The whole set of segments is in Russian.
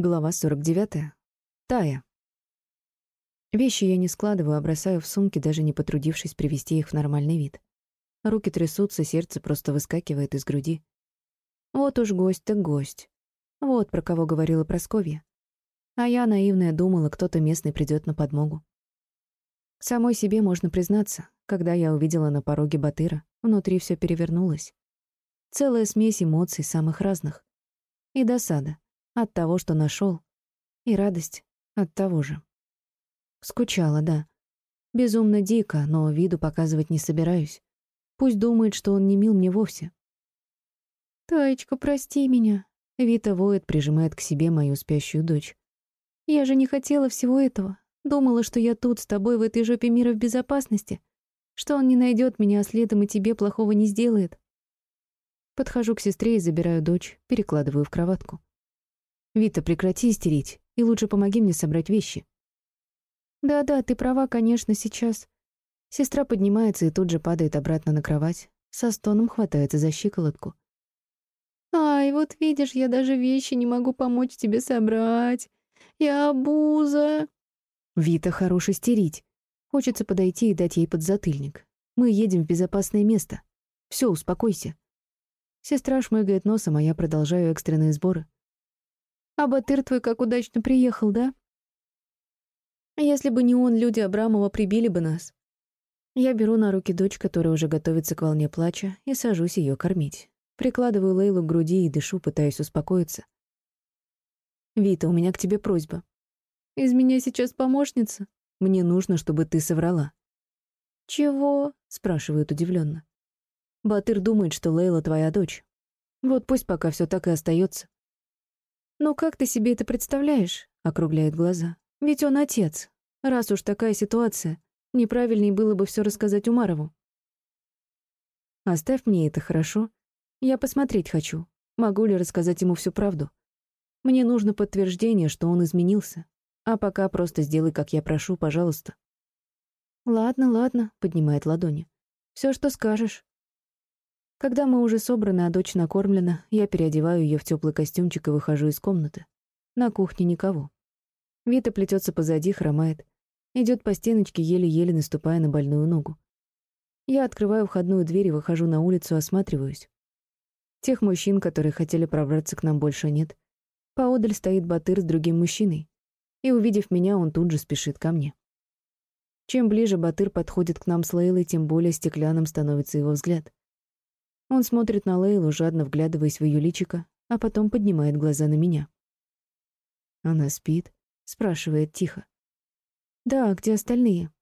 Глава 49. Тая. Вещи я не складываю, а бросаю в сумки, даже не потрудившись привести их в нормальный вид. Руки трясутся, сердце просто выскакивает из груди. Вот уж гость так гость. Вот про кого говорила Просковья. А я, наивная, думала, кто-то местный придет на подмогу. Самой себе можно признаться, когда я увидела на пороге Батыра, внутри все перевернулось. Целая смесь эмоций самых разных. И досада от того, что нашел, и радость от того же. Скучала, да. Безумно дико, но виду показывать не собираюсь. Пусть думает, что он не мил мне вовсе. «Таечка, прости меня», — Вита воет, прижимает к себе мою спящую дочь. «Я же не хотела всего этого. Думала, что я тут с тобой в этой жопе мира в безопасности, что он не найдет меня, а следом и тебе плохого не сделает». Подхожу к сестре и забираю дочь, перекладываю в кроватку. «Вита, прекрати истерить, и лучше помоги мне собрать вещи». «Да-да, ты права, конечно, сейчас». Сестра поднимается и тут же падает обратно на кровать, со стоном хватается за щиколотку. «Ай, вот видишь, я даже вещи не могу помочь тебе собрать. Я обуза». «Вита, хорош истерить. Хочется подойти и дать ей подзатыльник. Мы едем в безопасное место. Все, успокойся». Сестра шмыгает носом, а я продолжаю экстренные сборы. А Батыр твой как удачно приехал, да? Если бы не он, люди Абрамова прибили бы нас. Я беру на руки дочь, которая уже готовится к волне плача, и сажусь ее кормить. Прикладываю Лейлу к груди и дышу, пытаясь успокоиться. «Вита, у меня к тебе просьба. Из меня сейчас помощница. Мне нужно, чтобы ты соврала». «Чего?» — спрашивает удивленно. Батыр думает, что Лейла твоя дочь. Вот пусть пока все так и остается. «Ну как ты себе это представляешь?» — округляет глаза. «Ведь он отец. Раз уж такая ситуация, неправильней было бы все рассказать Умарову». «Оставь мне это, хорошо? Я посмотреть хочу. Могу ли рассказать ему всю правду? Мне нужно подтверждение, что он изменился. А пока просто сделай, как я прошу, пожалуйста». «Ладно, ладно», — поднимает ладони. Все, что скажешь». Когда мы уже собраны, а дочь накормлена, я переодеваю ее в теплый костюмчик и выхожу из комнаты. На кухне никого. Вита плетется позади, хромает. Идет по стеночке, еле-еле наступая на больную ногу. Я открываю входную дверь и выхожу на улицу, осматриваюсь. Тех мужчин, которые хотели пробраться к нам, больше нет. Поодаль стоит Батыр с другим мужчиной. И, увидев меня, он тут же спешит ко мне. Чем ближе Батыр подходит к нам с Лейлой, тем более стеклянным становится его взгляд. Он смотрит на Лейлу, жадно вглядываясь в ее личико, а потом поднимает глаза на меня. «Она спит?» — спрашивает тихо. «Да, где остальные?»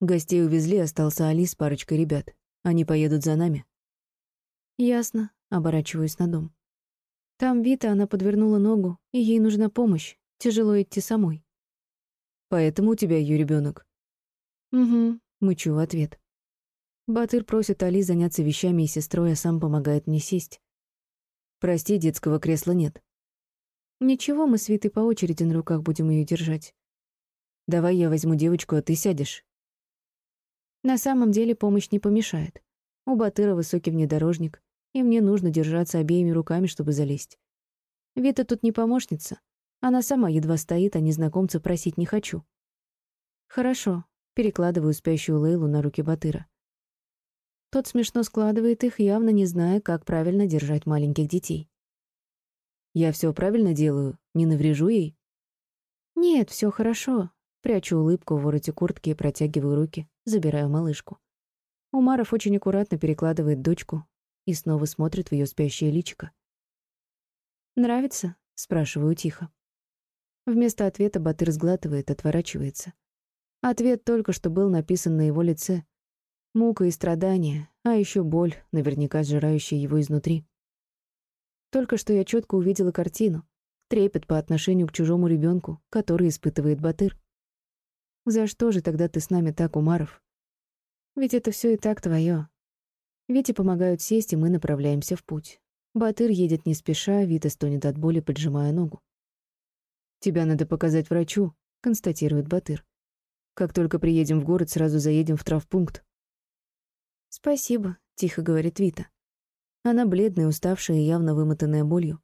Гостей увезли, остался Али с парочкой ребят. Они поедут за нами. «Ясно», — оборачиваюсь на дом. «Там Вита, она подвернула ногу, и ей нужна помощь. Тяжело идти самой». «Поэтому у тебя ее ребенок. «Угу», — мычу в ответ. Батыр просит Али заняться вещами и сестрой, а сам помогает мне сесть. Прости, детского кресла нет. Ничего, мы с Витой по очереди на руках будем ее держать. Давай я возьму девочку, а ты сядешь. На самом деле помощь не помешает. У Батыра высокий внедорожник, и мне нужно держаться обеими руками, чтобы залезть. Вита тут не помощница. Она сама едва стоит, а незнакомца просить не хочу. Хорошо, перекладываю спящую Лейлу на руки Батыра. Тот смешно складывает их, явно не зная, как правильно держать маленьких детей. «Я все правильно делаю? Не наврежу ей?» «Нет, все хорошо». Прячу улыбку в вороте куртки и протягиваю руки, забираю малышку. Умаров очень аккуратно перекладывает дочку и снова смотрит в ее спящее личико. «Нравится?» — спрашиваю тихо. Вместо ответа Батыр сглатывает, отворачивается. Ответ только что был написан на его лице, Мука и страдания, а еще боль, наверняка сжирающая его изнутри. Только что я четко увидела картину. Трепет по отношению к чужому ребенку, который испытывает Батыр. За что же тогда ты с нами так, Умаров? Ведь это все и так твое. Вите помогают сесть, и мы направляемся в путь. Батыр едет не спеша, Вита стонет от боли, поджимая ногу. «Тебя надо показать врачу», — констатирует Батыр. «Как только приедем в город, сразу заедем в травпункт. «Спасибо», — тихо говорит Вита. Она бледная, уставшая и явно вымотанная болью.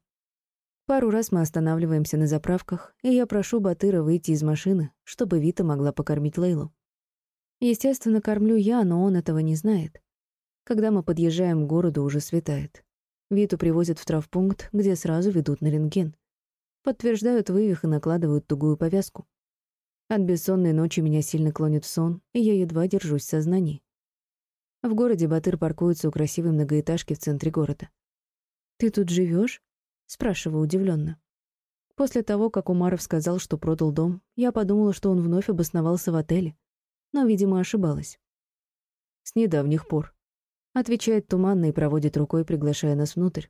Пару раз мы останавливаемся на заправках, и я прошу Батыра выйти из машины, чтобы Вита могла покормить Лейлу. Естественно, кормлю я, но он этого не знает. Когда мы подъезжаем к городу, уже светает. Виту привозят в травпункт, где сразу ведут на рентген. Подтверждают вывих и накладывают тугую повязку. От бессонной ночи меня сильно клонит в сон, и я едва держусь в сознании. В городе Батыр паркуется у красивой многоэтажки в центре города. «Ты тут живешь? спрашиваю удивленно. После того, как Умаров сказал, что продал дом, я подумала, что он вновь обосновался в отеле, но, видимо, ошибалась. «С недавних пор», — отвечает туманно и проводит рукой, приглашая нас внутрь.